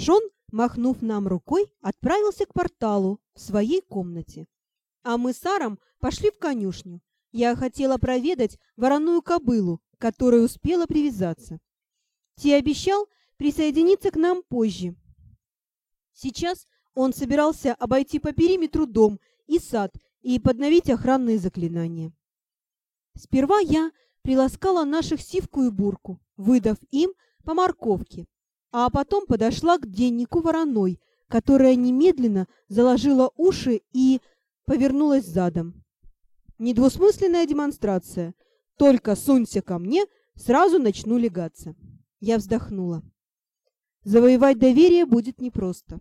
Шон, махнув нам рукой, отправился к порталу в своей комнате. А мы с Аром пошли в конюшню. Я хотела проведать вороную кобылу, которая успела привязаться. Ти обещал присоединиться к нам позже. Сейчас он собирался обойти по периметру дом и сад и подновить охранные заклинания. Сперва я приласкала наших сивку и бурку, выдав им по морковке, а потом подошла к деннику вороной, которая немедленно заложила уши и повернулась задом. Недвусмысленная демонстрация. Только сунься ко мне, сразу начну легаться. Я вздохнула. Завоевать доверие будет непросто.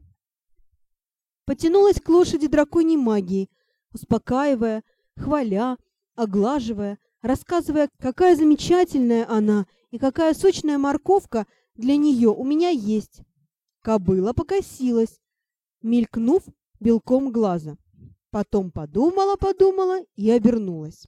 Потянулась к лошади драконьей магии, успокаивая, хваля, оглаживая, рассказывая, какая замечательная она и какая сочная морковка для нее у меня есть. Кобыла покосилась, мелькнув белком глаза. Потом подумала-подумала и обернулась.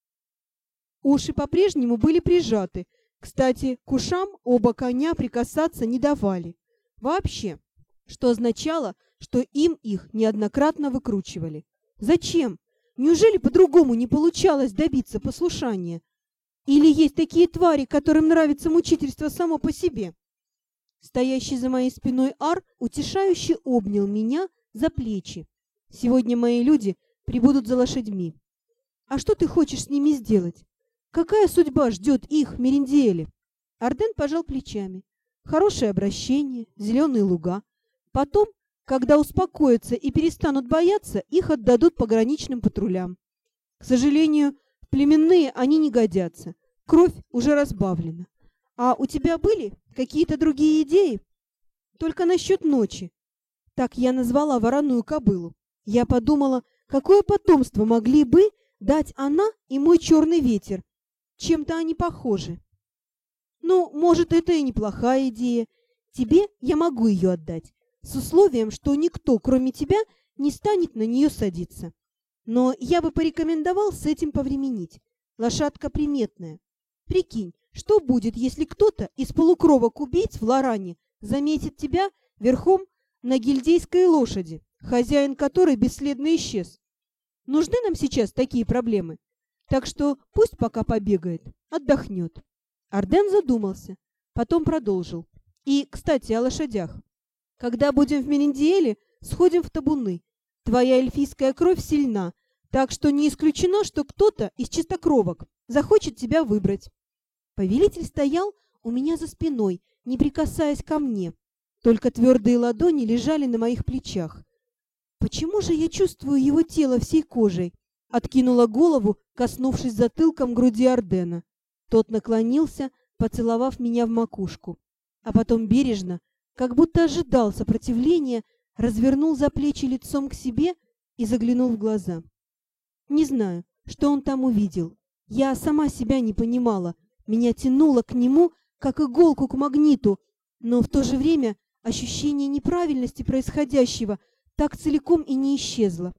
Уши по-прежнему были прижаты. Кстати, к ушам оба коня прикасаться не давали. Вообще, что означало, что им их неоднократно выкручивали. Зачем? Неужели по-другому не получалось добиться послушания? Или есть такие твари, которым нравится мучительство само по себе? Стоящий за моей спиной Ар утешающе обнял меня за плечи. Сегодня мои люди прибудут за лошадьми. А что ты хочешь с ними сделать? Какая судьба ждет их в? Арден пожал плечами. Хорошее обращение, зеленые луга. Потом, когда успокоятся и перестанут бояться, их отдадут пограничным патрулям. К сожалению, племенные они не годятся. Кровь уже разбавлена. А у тебя были какие-то другие идеи? Только насчет ночи. Так я назвала вороную кобылу. Я подумала, Какое потомство могли бы дать она и мой черный ветер? Чем-то они похожи. Ну, может, это и неплохая идея. Тебе я могу ее отдать, с условием, что никто, кроме тебя, не станет на нее садиться. Но я бы порекомендовал с этим повременить. Лошадка приметная. Прикинь, что будет, если кто-то из полукровок убийц в Лоране заметит тебя верхом на гильдейской лошади, хозяин которой бесследно исчез? Нужны нам сейчас такие проблемы. Так что пусть пока побегает, отдохнет. Арден задумался, потом продолжил. И, кстати, о лошадях. Когда будем в Мериндиэле, сходим в табуны. Твоя эльфийская кровь сильна, так что не исключено, что кто-то из чистокровок захочет тебя выбрать. Повелитель стоял у меня за спиной, не прикасаясь ко мне. Только твердые ладони лежали на моих плечах. Почему же я чувствую его тело всей кожей? Откинула голову, коснувшись затылком груди Ордена. Тот наклонился, поцеловав меня в макушку, а потом бережно, как будто ожидал сопротивления, развернул за плечи лицом к себе и заглянул в глаза. Не знаю, что он там увидел. Я сама себя не понимала. Меня тянуло к нему, как иголку к магниту, но в то же время ощущение неправильности происходящего – так целиком и не исчезла.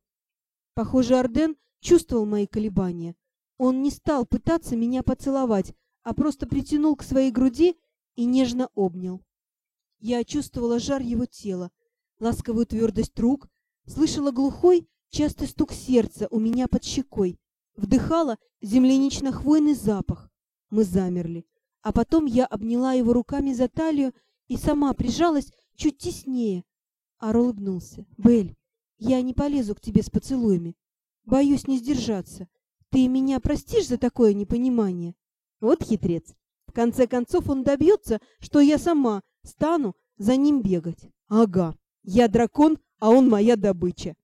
Похоже, Арден чувствовал мои колебания. Он не стал пытаться меня поцеловать, а просто притянул к своей груди и нежно обнял. Я чувствовала жар его тела, ласковую твердость рук, слышала глухой, частый стук сердца у меня под щекой, вдыхала землянично-хвойный запах. Мы замерли, а потом я обняла его руками за талию и сама прижалась чуть теснее, Ар улыбнулся. «Белль, я не полезу к тебе с поцелуями. Боюсь не сдержаться. Ты меня простишь за такое непонимание?» Вот хитрец. В конце концов он добьется, что я сама стану за ним бегать. Ага, я дракон, а он моя добыча.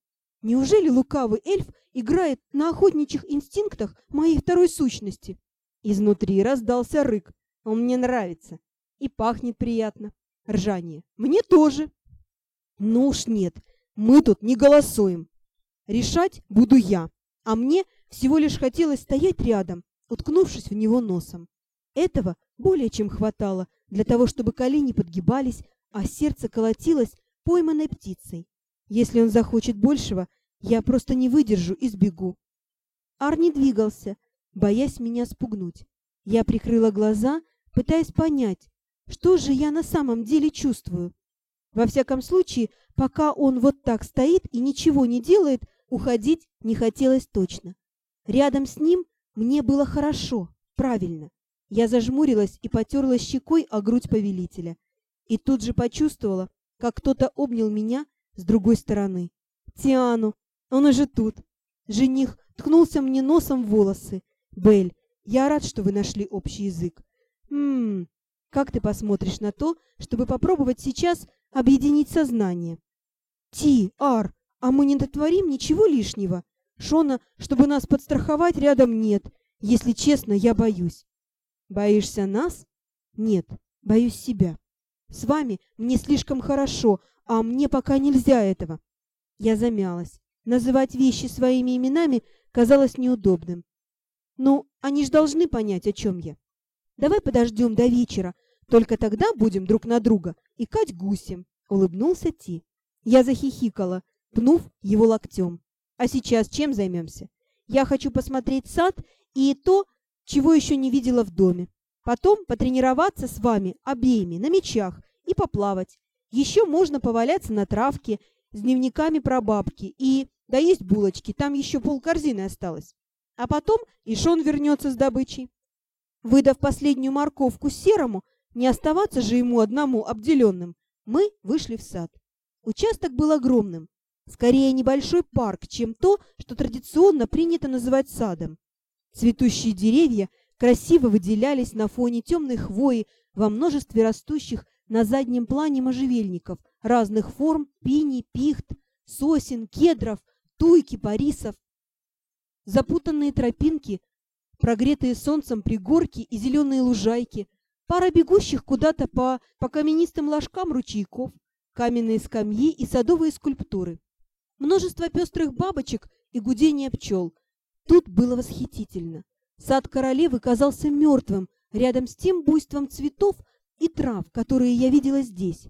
Неужели лукавый эльф играет на охотничьих инстинктах моей второй сущности? Изнутри раздался рык. Он мне нравится. И пахнет приятно. Ржание. Мне тоже. Ну уж нет, мы тут не голосуем. Решать буду я, а мне всего лишь хотелось стоять рядом, уткнувшись в него носом. Этого более чем хватало для того, чтобы колени подгибались, а сердце колотилось пойманной птицей. Если он захочет большего, я просто не выдержу и сбегу. Ар не двигался, боясь меня спугнуть. Я прикрыла глаза, пытаясь понять, что же я на самом деле чувствую. Во всяком случае, пока он вот так стоит и ничего не делает, уходить не хотелось точно. Рядом с ним мне было хорошо, правильно. Я зажмурилась и потерлась щекой о грудь повелителя. И тут же почувствовала, как кто-то обнял меня с другой стороны. Тиану, он уже тут. Жених ткнулся мне носом в волосы. Бель, я рад, что вы нашли общий язык. Ммм, как ты посмотришь на то, чтобы попробовать сейчас объединить сознание? Ти, Ар, а мы не дотворим ничего лишнего? Шона, чтобы нас подстраховать, рядом нет. Если честно, я боюсь. Боишься нас? Нет, боюсь себя. С вами мне слишком хорошо, а мне пока нельзя этого. Я замялась. Называть вещи своими именами казалось неудобным. Ну, они ж должны понять, о чем я. Давай подождем до вечера, только тогда будем друг на друга икать гусем, улыбнулся Ти. Я захихикала, пнув его локтем. А сейчас чем займемся? Я хочу посмотреть сад и то, чего еще не видела в доме. Потом потренироваться с вами обеими на мечах и поплавать. Еще можно поваляться на травке с дневниками про бабки и доесть булочки, там еще полкорзины осталось. А потом и Шон вернется с добычей. Выдав последнюю морковку серому, не оставаться же ему одному обделенным, мы вышли в сад. Участок был огромным, скорее небольшой парк, чем то, что традиционно принято называть садом. Цветущие деревья красиво выделялись на фоне темной хвои во множестве растущих на заднем плане можжевельников разных форм, пини, пихт, сосен, кедров, туй, кипарисов. Запутанные тропинки, прогретые солнцем пригорки и зеленые лужайки, пара бегущих куда-то по, по каменистым ложкам ручейков, каменные скамьи и садовые скульптуры. Множество пестрых бабочек и гудение пчел – Тут было восхитительно. Сад королевы казался мертвым рядом с тем буйством цветов и трав, которые я видела здесь.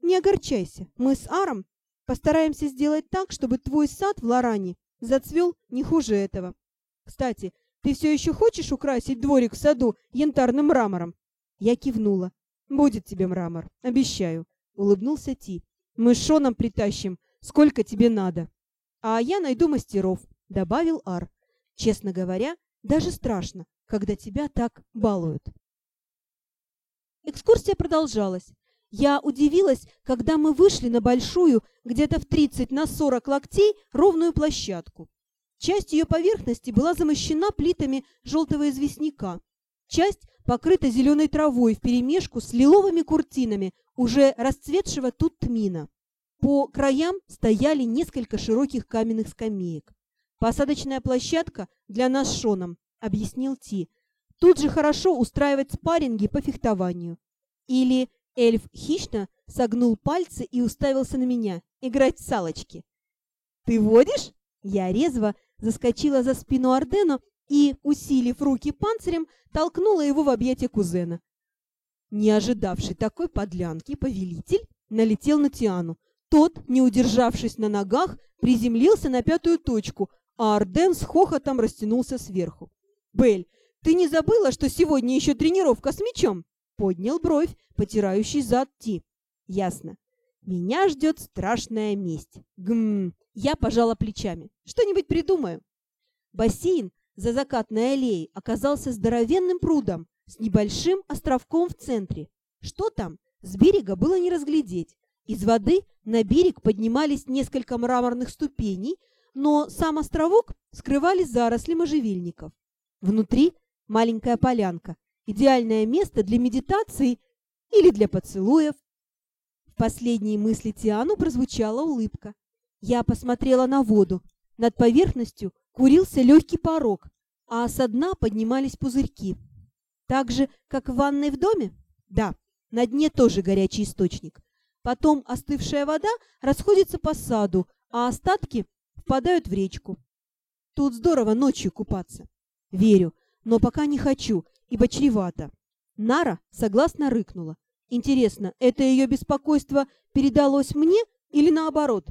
Не огорчайся, мы с Аром постараемся сделать так, чтобы твой сад в Лоране зацвел не хуже этого. Кстати, ты все еще хочешь украсить дворик в саду янтарным мрамором? Я кивнула. Будет тебе мрамор, обещаю, улыбнулся Ти. Мы с Шоном притащим, сколько тебе надо. А я найду мастеров, добавил Ар. Честно говоря, даже страшно, когда тебя так балуют. Экскурсия продолжалась. Я удивилась, когда мы вышли на большую, где-то в 30 на 40 локтей, ровную площадку. Часть ее поверхности была замощена плитами желтого известняка, часть покрыта зеленой травой вперемешку с лиловыми куртинами уже расцветшего тут тмина. По краям стояли несколько широких каменных скамеек. «Посадочная площадка для нас с Шоном», — объяснил Ти. «Тут же хорошо устраивать спарринги по фехтованию». Или эльф хищно согнул пальцы и уставился на меня. Играть в салочки. «Ты водишь?» Я резво заскочила за спину Ардена и, усилив руки панцирем, толкнула его в объятия кузена. Не ожидавший такой подлянки, повелитель налетел на Тиану. Тот, не удержавшись на ногах, приземлился на пятую точку, а Арден с хохотом растянулся сверху. «Белль, ты не забыла, что сегодня еще тренировка с мячом?» Поднял бровь, потирающий зад Ти. «Ясно. Меня ждет страшная месть. Гм, я пожала плечами. Что-нибудь придумаю». Бассейн за закатной аллеей оказался здоровенным прудом с небольшим островком в центре. Что там, с берега было не разглядеть. Из воды на берег поднимались несколько мраморных ступеней, но сам островок скрывали заросли можжевельников. Внутри маленькая полянка, идеальное место для медитации или для поцелуев. В последней мысли Тиану прозвучала улыбка. Я посмотрела на воду. Над поверхностью курился легкий порог, а со дна поднимались пузырьки. Так же, как в ванной в доме? Да, на дне тоже горячий источник. Потом остывшая вода расходится по саду, а остатки впадают в речку. Тут здорово ночью купаться. Верю, но пока не хочу, ибо чревато. Нара согласно рыкнула. Интересно, это ее беспокойство передалось мне или наоборот?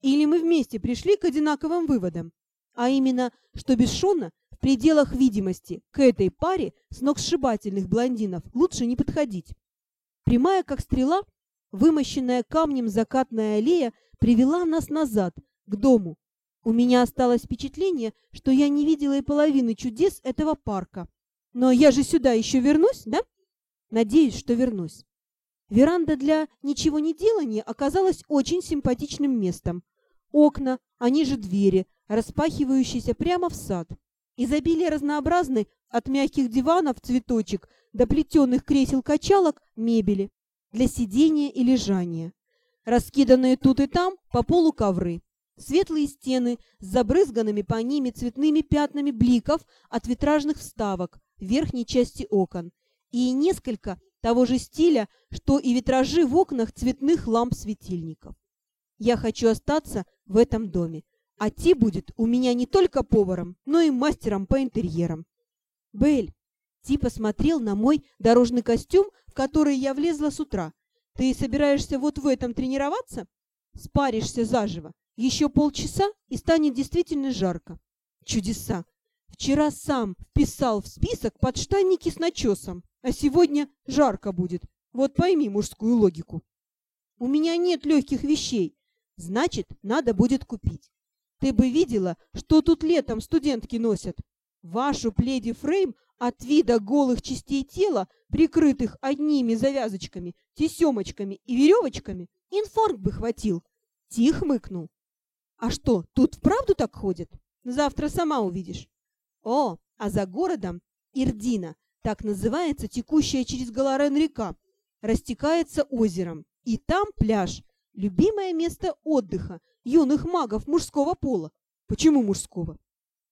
Или мы вместе пришли к одинаковым выводам? А именно, что без Шона в пределах видимости к этой паре сногсшибательных блондинов лучше не подходить. Прямая как стрела, вымощенная камнем закатная аллея привела нас назад, к дому. У меня осталось впечатление, что я не видела и половины чудес этого парка. Но я же сюда еще вернусь, да? Надеюсь, что вернусь. Веранда для ничего не делания оказалась очень симпатичным местом. Окна, они же двери, распахивающиеся прямо в сад. Изобилие разнообразной, от мягких диванов цветочек до плетеных кресел-качалок мебели для сидения и лежания. Раскиданные тут и там по полу ковры. Светлые стены с забрызганными по ними цветными пятнами бликов от витражных вставок верхней части окон и несколько того же стиля, что и витражи в окнах цветных ламп-светильников. Я хочу остаться в этом доме, а Ти будет у меня не только поваром, но и мастером по интерьерам. Белль, Ти посмотрел на мой дорожный костюм, в который я влезла с утра. Ты собираешься вот в этом тренироваться? Спаришься заживо. Еще полчаса, и станет действительно жарко. Чудеса! Вчера сам вписал в список подштанники с начесом, а сегодня жарко будет. Вот пойми мужскую логику. У меня нет легких вещей, значит, надо будет купить. Ты бы видела, что тут летом студентки носят. Вашу пледи фрейм от вида голых частей тела, прикрытых одними завязочками, тесемочками и веревочками, инфаркт бы хватил. Тих мыкнул. А что, тут вправду так ходят? Завтра сама увидишь. О, а за городом Ирдина, так называется текущая через Галарен река, растекается озером. И там пляж, любимое место отдыха юных магов мужского пола. Почему мужского?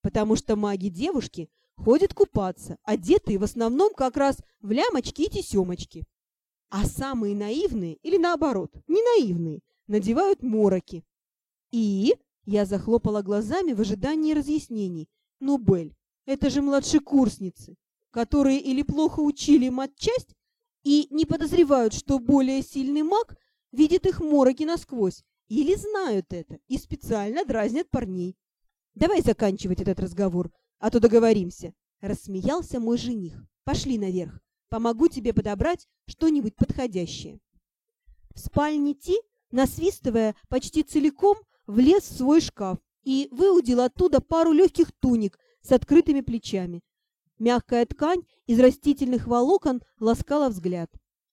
Потому что маги-девушки ходят купаться, одетые в основном как раз в лямочки и тесемочки. А самые наивные, или наоборот, не наивные, надевают мороки. И я захлопала глазами в ожидании разъяснений. Ну, Бель, это же младшекурсницы, которые или плохо учили матчасть и не подозревают, что более сильный маг видит их мороки насквозь, или знают это и специально дразнят парней. Давай заканчивать этот разговор, а то договоримся. Рассмеялся мой жених. Пошли наверх. Помогу тебе подобрать что-нибудь подходящее. В спальне Ти, насвистывая почти целиком, влез в свой шкаф и выудил оттуда пару легких туник с открытыми плечами. Мягкая ткань из растительных волокон ласкала взгляд.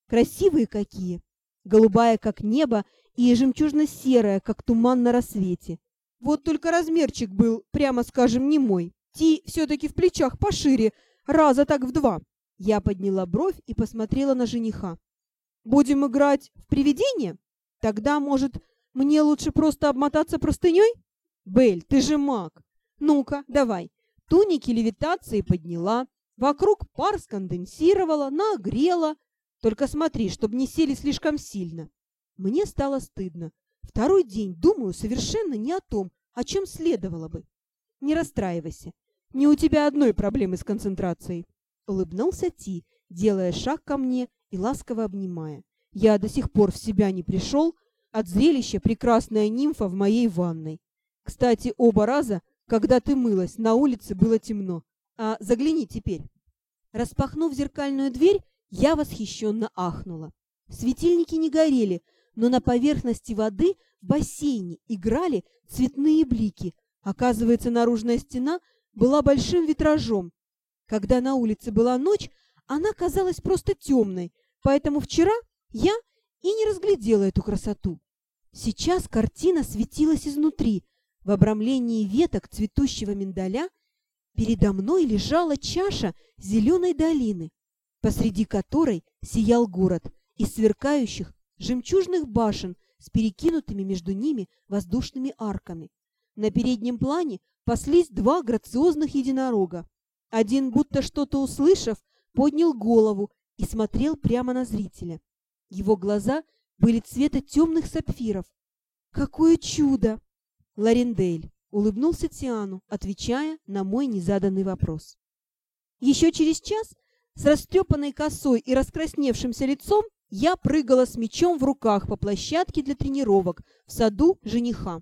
Красивые какие! Голубая, как небо, и жемчужно-серая, как туман на рассвете. Вот только размерчик был, прямо скажем, не мой. Ти все-таки в плечах пошире, раза так в два. Я подняла бровь и посмотрела на жениха. «Будем играть в привидение? Тогда, может, мне лучше просто обмотаться простыней? Бель, ты же маг. Ну-ка, давай. Туники левитации подняла, вокруг пар сконденсировала, нагрела. Только смотри, чтобы не сели слишком сильно. Мне стало стыдно. Второй день думаю совершенно не о том, о чем следовало бы. Не расстраивайся. Не у тебя одной проблемы с концентрацией. Улыбнулся Ти, делая шаг ко мне и ласково обнимая. Я до сих пор в себя не пришел от зрелища прекрасная нимфа в моей ванной. Кстати, оба раза, когда ты мылась, на улице было темно. А загляни теперь. Распахнув зеркальную дверь, я восхищенно ахнула. Светильники не горели, но на поверхности воды в бассейне играли цветные блики. Оказывается, наружная стена была большим витражом. Когда на улице была ночь, она казалась просто темной, поэтому вчера я и не разглядела эту красоту. Сейчас картина светилась изнутри. В обрамлении веток цветущего миндаля передо мной лежала чаша зеленой долины, посреди которой сиял город из сверкающих жемчужных башен с перекинутыми между ними воздушными арками. На переднем плане паслись два грациозных единорога. Один, будто что-то услышав, поднял голову и смотрел прямо на зрителя. Его глаза были цвета темных сапфиров. «Какое чудо!» Ларендель улыбнулся Тиану, отвечая на мой незаданный вопрос. Еще через час, с растрепанной косой и раскрасневшимся лицом, я прыгала с мечом в руках по площадке для тренировок в саду жениха.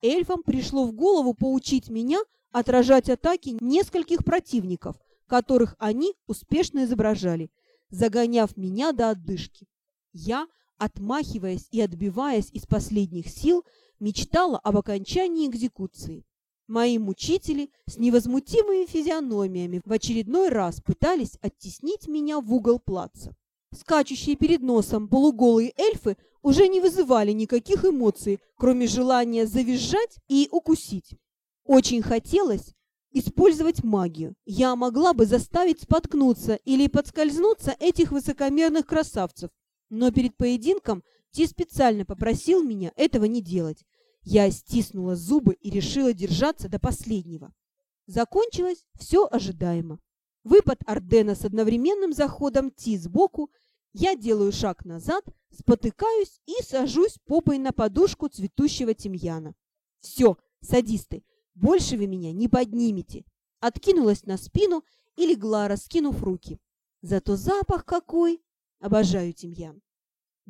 Эльфам пришло в голову поучить меня отражать атаки нескольких противников, которых они успешно изображали, загоняв меня до отдышки. Я отмахиваясь и отбиваясь из последних сил, мечтала об окончании экзекуции. Мои мучители с невозмутимыми физиономиями в очередной раз пытались оттеснить меня в угол плаца. Скачущие перед носом полуголые эльфы уже не вызывали никаких эмоций, кроме желания завизжать и укусить. Очень хотелось использовать магию. Я могла бы заставить споткнуться или подскользнуться этих высокомерных красавцев, но перед поединком Ти специально попросил меня этого не делать. Я стиснула зубы и решила держаться до последнего. Закончилось все ожидаемо. Выпад Ардена с одновременным заходом Ти сбоку, я делаю шаг назад, спотыкаюсь и сажусь попой на подушку цветущего тимьяна. Все, садисты, больше вы меня не поднимете. Откинулась на спину и легла, раскинув руки. Зато запах какой! Обожаю тимьян.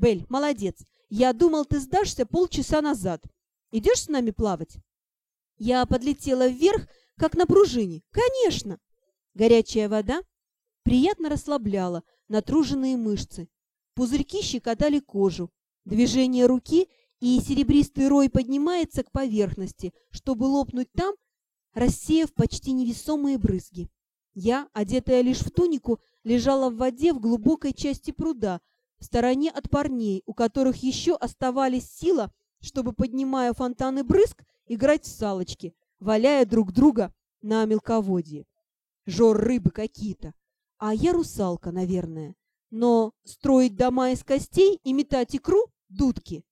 Бель, молодец. Я думал, ты сдашься полчаса назад. Идешь с нами плавать? Я подлетела вверх, как на пружине. Конечно! Горячая вода приятно расслабляла натруженные мышцы. Пузырьки щекотали кожу. Движение руки, и серебристый рой поднимается к поверхности, чтобы лопнуть там, рассеяв почти невесомые брызги. Я, одетая лишь в тунику, лежала в воде в глубокой части пруда, в стороне от парней, у которых еще оставались сила, чтобы, поднимая фонтаны брызг, играть в салочки, валяя друг друга на мелководье. Жор рыбы какие-то. А я русалка, наверное. Но строить дома из костей и метать икру — дудки.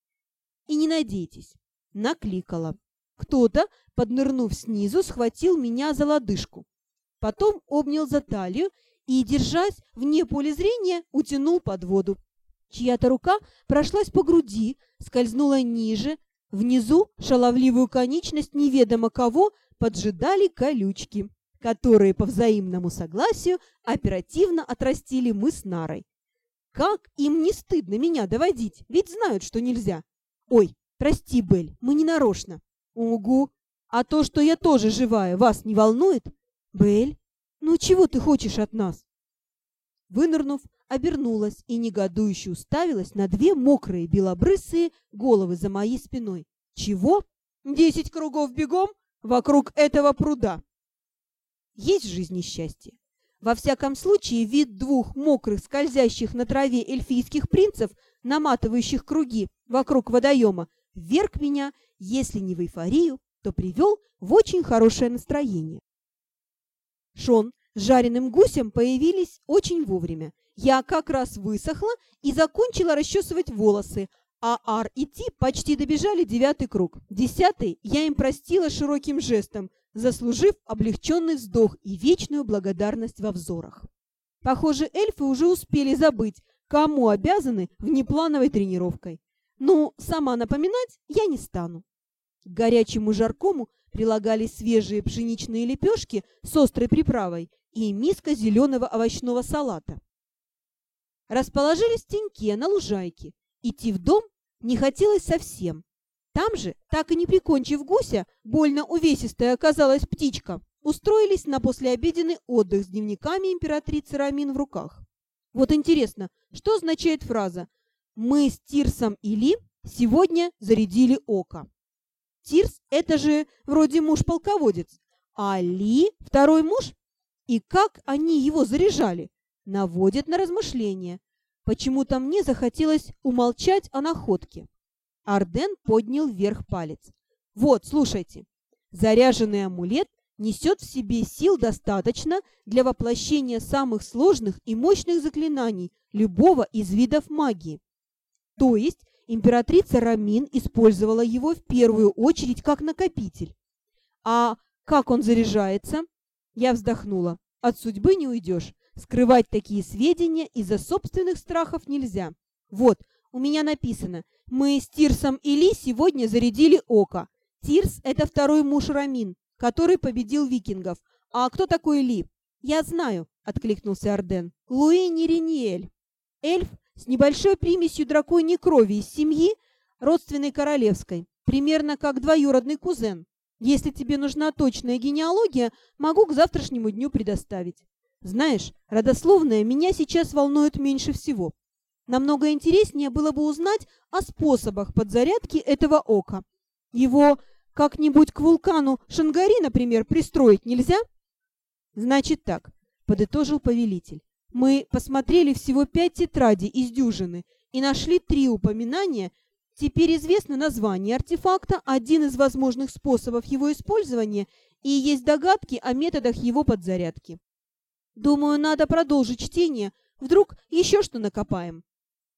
И не надейтесь. Накликала. Кто-то, поднырнув снизу, схватил меня за лодыжку. Потом обнял за талию и, держась вне поля зрения, утянул под воду. Чья-то рука прошлась по груди, скользнула ниже. Внизу шаловливую конечность неведомо кого поджидали колючки которые по взаимному согласию оперативно отрастили мы с Нарой. Как им не стыдно меня доводить, ведь знают, что нельзя. Ой, прости, Бель, мы не нарочно. Угу. А то, что я тоже живая, вас не волнует? Бель, ну чего ты хочешь от нас? Вынырнув, обернулась и негодующе уставилась на две мокрые белобрысые головы за моей спиной. Чего? Десять кругов бегом вокруг этого пруда есть в жизни счастье. Во всяком случае, вид двух мокрых, скользящих на траве эльфийских принцев, наматывающих круги вокруг водоема, вверг меня, если не в эйфорию, то привел в очень хорошее настроение. Шон с жареным гусем появились очень вовремя. Я как раз высохла и закончила расчесывать волосы, а Ар и Ти почти добежали девятый круг. Десятый я им простила широким жестом, заслужив облегченный вздох и вечную благодарность во взорах. Похоже, эльфы уже успели забыть, кому обязаны внеплановой тренировкой. Но сама напоминать я не стану. К горячему жаркому прилагались свежие пшеничные лепешки с острой приправой и миска зеленого овощного салата. Расположились в теньке на лужайке. Идти в дом не хотелось совсем, там же, так и не прикончив гуся, больно увесистая оказалась птичка, устроились на послеобеденный отдых с дневниками императрицы Рамин в руках. Вот интересно, что означает фраза «Мы с Тирсом и Ли сегодня зарядили око». Тирс – это же вроде муж-полководец, а Ли – второй муж? И как они его заряжали? Наводят на размышления. Почему-то мне захотелось умолчать о находке. Арден поднял вверх палец. «Вот, слушайте. Заряженный амулет несет в себе сил достаточно для воплощения самых сложных и мощных заклинаний любого из видов магии. То есть императрица Рамин использовала его в первую очередь как накопитель. А как он заряжается? Я вздохнула. От судьбы не уйдешь. Скрывать такие сведения из-за собственных страхов нельзя. Вот, у меня написано – мы с Тирсом и Ли сегодня зарядили око. Тирс – это второй муж Рамин, который победил викингов. А кто такой Ли? Я знаю, откликнулся Арден. Луи Нерениэль. Эльф с небольшой примесью драконьей крови из семьи, родственной королевской, примерно как двоюродный кузен. Если тебе нужна точная генеалогия, могу к завтрашнему дню предоставить. Знаешь, родословная меня сейчас волнует меньше всего. Намного интереснее было бы узнать о способах подзарядки этого ока. Его как-нибудь к вулкану Шангари, например, пристроить нельзя? Значит так, подытожил повелитель. Мы посмотрели всего пять тетрадей из дюжины и нашли три упоминания. Теперь известно название артефакта, один из возможных способов его использования и есть догадки о методах его подзарядки. Думаю, надо продолжить чтение, вдруг еще что накопаем.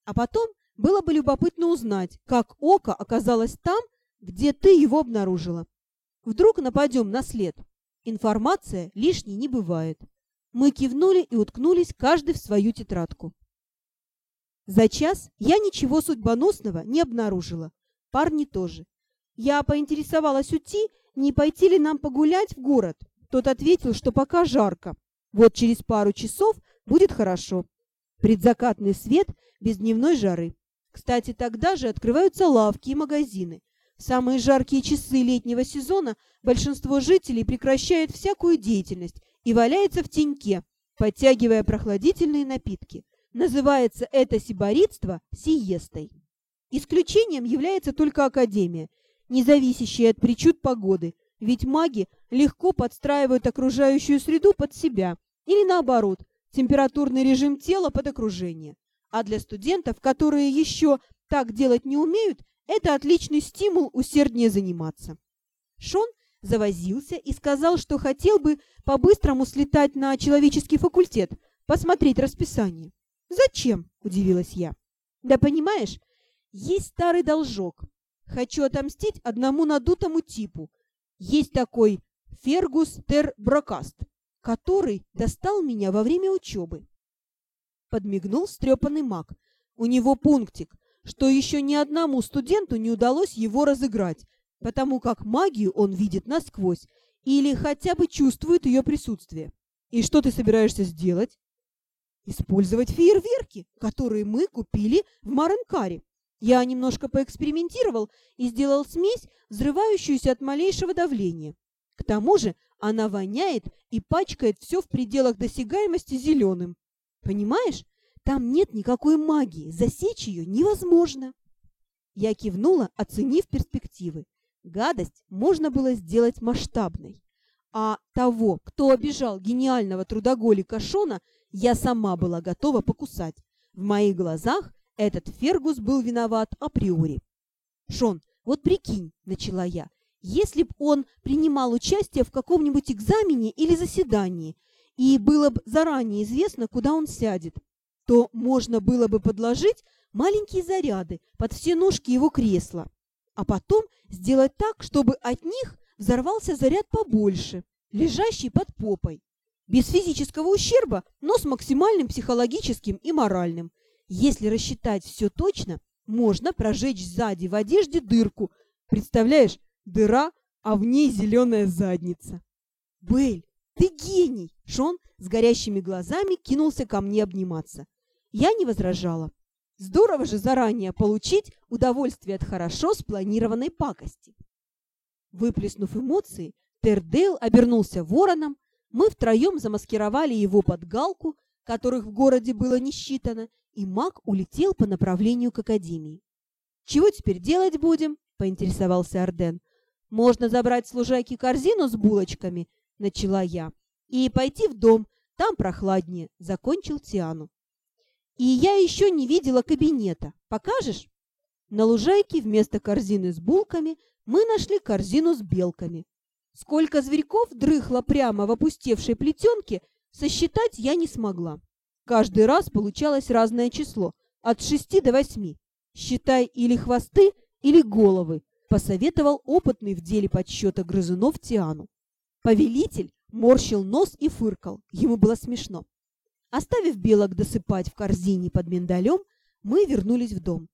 А потом было бы любопытно узнать, как око оказалось там, где ты его обнаружила. Вдруг нападем на след. Информация лишней не бывает. Мы кивнули и уткнулись каждый в свою тетрадку. За час я ничего судьбоносного не обнаружила. Парни тоже. Я поинтересовалась у Ти, не пойти ли нам погулять в город. Тот ответил, что пока жарко. Вот через пару часов будет хорошо. Предзакатный свет без дневной жары. Кстати, тогда же открываются лавки и магазины. В самые жаркие часы летнего сезона большинство жителей прекращает всякую деятельность и валяется в теньке, подтягивая прохладительные напитки. Называется это сиборитство сиестой. Исключением является только академия, не зависящая от причуд погоды, ведь маги легко подстраивают окружающую среду под себя или наоборот, температурный режим тела под окружение. А для студентов, которые еще так делать не умеют, это отличный стимул усерднее заниматься. Шон завозился и сказал, что хотел бы по-быстрому слетать на человеческий факультет, посмотреть расписание. «Зачем?» – удивилась я. «Да понимаешь, есть старый должок. Хочу отомстить одному надутому типу. Есть такой Фергус Тер Брокаст, который достал меня во время учебы». Подмигнул стрепанный маг. «У него пунктик что еще ни одному студенту не удалось его разыграть, потому как магию он видит насквозь или хотя бы чувствует ее присутствие. И что ты собираешься сделать? Использовать фейерверки, которые мы купили в Маренкаре. Я немножко поэкспериментировал и сделал смесь, взрывающуюся от малейшего давления. К тому же она воняет и пачкает все в пределах досягаемости зеленым. Понимаешь, там нет никакой магии, засечь ее невозможно. Я кивнула, оценив перспективы. Гадость можно было сделать масштабной. А того, кто обижал гениального трудоголика Шона, я сама была готова покусать. В моих глазах этот Фергус был виноват априори. «Шон, вот прикинь», — начала я, «если б он принимал участие в каком-нибудь экзамене или заседании, и было бы заранее известно, куда он сядет, то можно было бы подложить маленькие заряды под все ножки его кресла, а потом сделать так, чтобы от них взорвался заряд побольше, лежащий под попой. Без физического ущерба, но с максимальным психологическим и моральным. Если рассчитать все точно, можно прожечь сзади в одежде дырку. Представляешь, дыра, а в ней зеленая задница. Бель, ты гений! Шон с горящими глазами кинулся ко мне обниматься. Я не возражала. Здорово же заранее получить удовольствие от хорошо спланированной пакости. Выплеснув эмоции, Тердейл обернулся вороном, мы втроем замаскировали его под галку, которых в городе было не считано, и маг улетел по направлению к академии. «Чего теперь делать будем?» – поинтересовался Арден. «Можно забрать с корзину с булочками», – начала я, – «и пойти в дом, там прохладнее», – закончил Тиану. И я еще не видела кабинета. Покажешь? На лужайке вместо корзины с булками мы нашли корзину с белками. Сколько зверьков дрыхло прямо в опустевшей плетенке, сосчитать я не смогла. Каждый раз получалось разное число, от шести до восьми. Считай или хвосты, или головы, посоветовал опытный в деле подсчета грызунов Тиану. Повелитель морщил нос и фыркал, ему было смешно. Оставив белок досыпать в корзине под миндалем, мы вернулись в дом.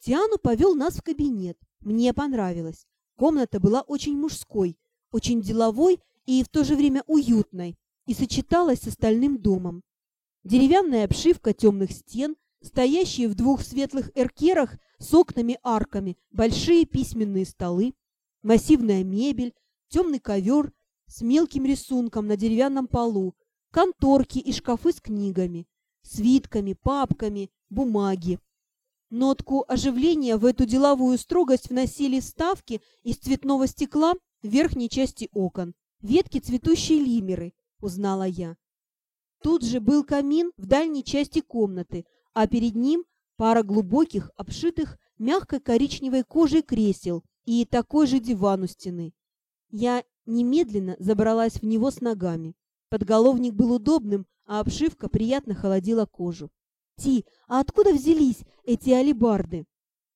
Тиану повел нас в кабинет. Мне понравилось. Комната была очень мужской, очень деловой и в то же время уютной, и сочеталась с остальным домом. Деревянная обшивка темных стен, стоящие в двух светлых эркерах с окнами-арками, большие письменные столы, массивная мебель, темный ковер с мелким рисунком на деревянном полу, конторки и шкафы с книгами, свитками, папками, бумаги. Нотку оживления в эту деловую строгость вносили ставки из цветного стекла в верхней части окон, ветки цветущей лимеры, узнала я. Тут же был камин в дальней части комнаты, а перед ним пара глубоких, обшитых мягкой коричневой кожей кресел и такой же диван у стены. Я немедленно забралась в него с ногами. Подголовник был удобным, а обшивка приятно холодила кожу. «Ти, а откуда взялись эти алибарды?»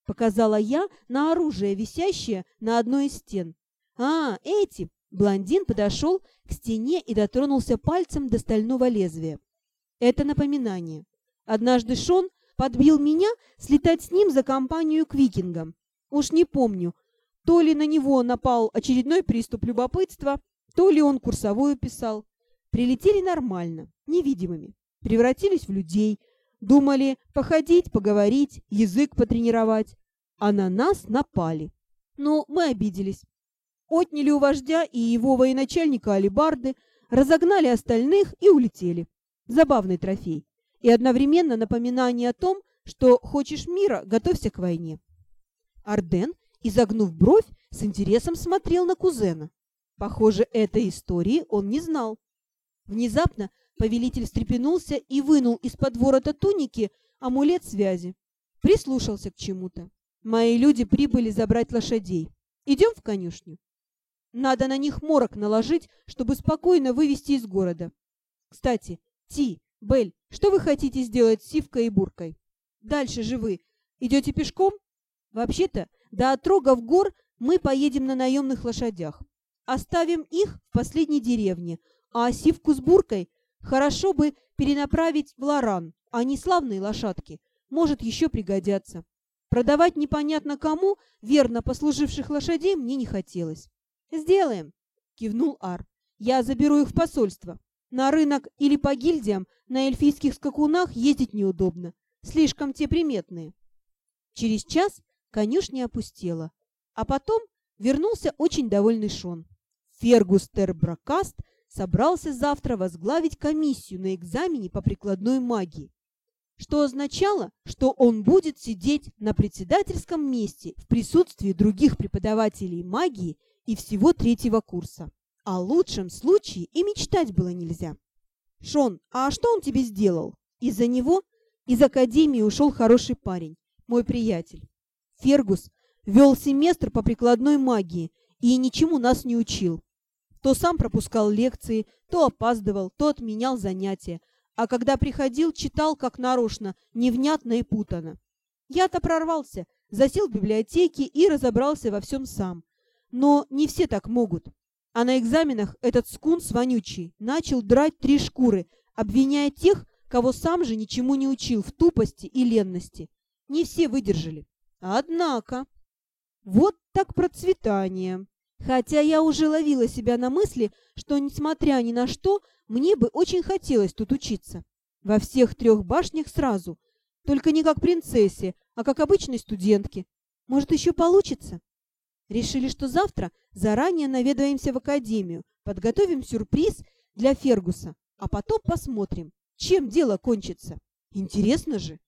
Показала я на оружие, висящее на одной из стен. «А, эти!» Блондин подошел к стене и дотронулся пальцем до стального лезвия. «Это напоминание. Однажды Шон подбил меня слетать с ним за компанию к викингам. Уж не помню, то ли на него напал очередной приступ любопытства, то ли он курсовую писал. Прилетели нормально, невидимыми, превратились в людей, думали походить, поговорить, язык потренировать, а на нас напали. Но мы обиделись. Отняли у вождя и его военачальника алибарды, разогнали остальных и улетели. Забавный трофей. И одновременно напоминание о том, что хочешь мира, готовься к войне. Арден изогнув бровь, с интересом смотрел на кузена. Похоже, этой истории он не знал. Внезапно повелитель встрепенулся и вынул из-под ворота туники амулет связи. Прислушался к чему-то. Мои люди прибыли забрать лошадей. Идем в конюшню. Надо на них морок наложить, чтобы спокойно вывести из города. Кстати, Ти, Бель, что вы хотите сделать с Сивкой и Буркой? Дальше же вы идете пешком? Вообще-то, до отрогов гор мы поедем на наемных лошадях. Оставим их в последней деревне, а Сивку с Буркой хорошо бы перенаправить в Лоран. Они славные лошадки, может, еще пригодятся. Продавать непонятно кому верно послуживших лошадей мне не хотелось. «Сделаем», — кивнул Ар. «Я заберу их в посольство. На рынок или по гильдиям на эльфийских скакунах ездить неудобно. Слишком те приметные». Через час конюшня опустела. А потом вернулся очень довольный Шон. Фергус Тербракаст собрался завтра возглавить комиссию на экзамене по прикладной магии, что означало, что он будет сидеть на председательском месте в присутствии других преподавателей магии и всего третьего курса. О лучшем случае и мечтать было нельзя. «Шон, а что он тебе сделал?» Из-за него из академии ушел хороший парень, мой приятель. Фергус вел семестр по прикладной магии и ничему нас не учил. То сам пропускал лекции, то опаздывал, то отменял занятия, а когда приходил, читал как нарочно, невнятно и путано. Я-то прорвался, засел в библиотеке и разобрался во всем сам. Но не все так могут. А на экзаменах этот скунс вонючий начал драть три шкуры, обвиняя тех, кого сам же ничему не учил в тупости и ленности. Не все выдержали. Однако, вот так процветание. Хотя я уже ловила себя на мысли, что, несмотря ни на что, мне бы очень хотелось тут учиться. Во всех трех башнях сразу. Только не как принцессе, а как обычной студентке. Может, еще получится? Решили, что завтра заранее наведаемся в академию, подготовим сюрприз для Фергуса, а потом посмотрим, чем дело кончится. Интересно же.